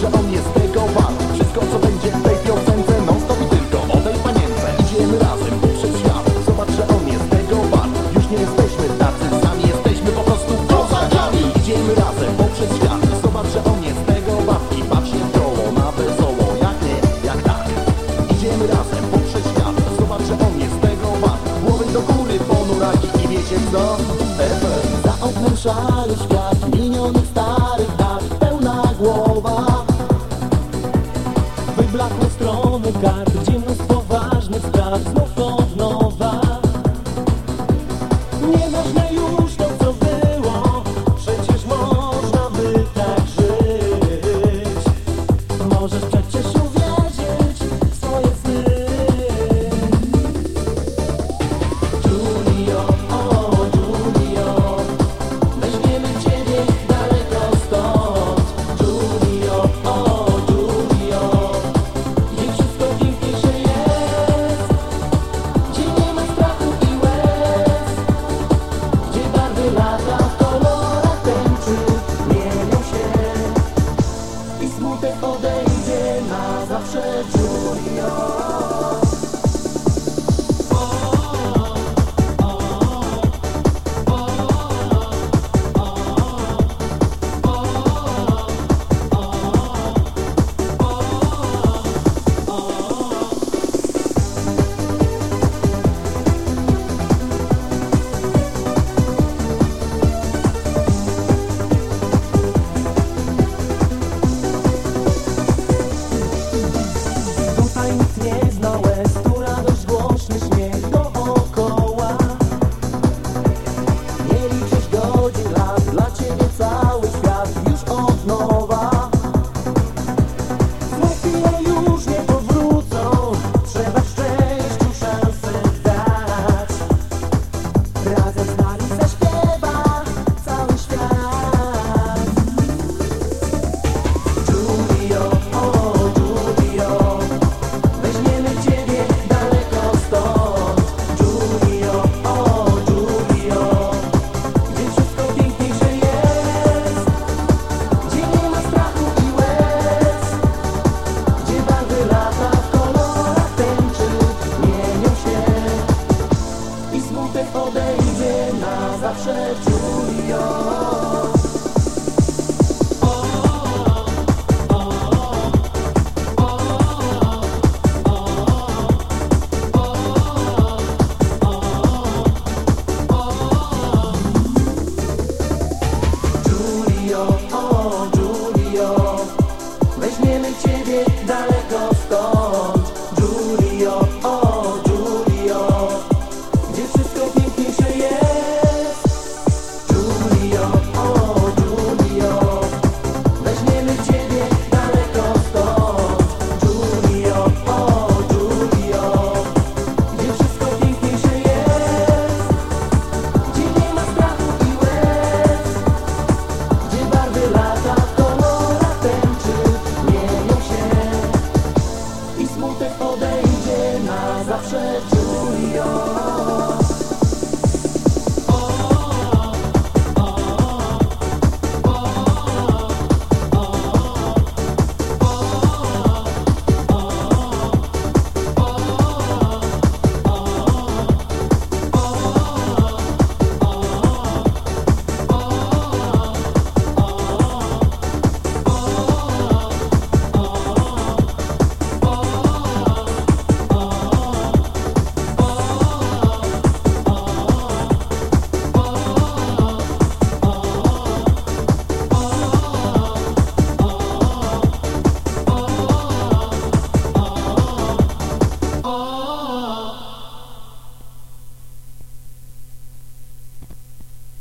że on jest tego wart Wszystko co będzie w tej piosence non i tylko o tej Idziemy razem poprzez świat. Zobacz, że on jest tego wart Już nie jesteśmy tacy sami Jesteśmy po prostu kozakami Idziemy razem poprzez świat. Zobacz, że on jest tego wart I patrz się w czoło na wesoło Jak nie, jak tak. Idziemy razem poprzez świat. Zobacz, że on jest tego wart Głowy do góry, ponuraki i wiecie co? Za świat Strony kart Gdzie mnóstwo spraw odejdzie na zawsze Julio. dale. odejdzie na zawsze, czuj ją.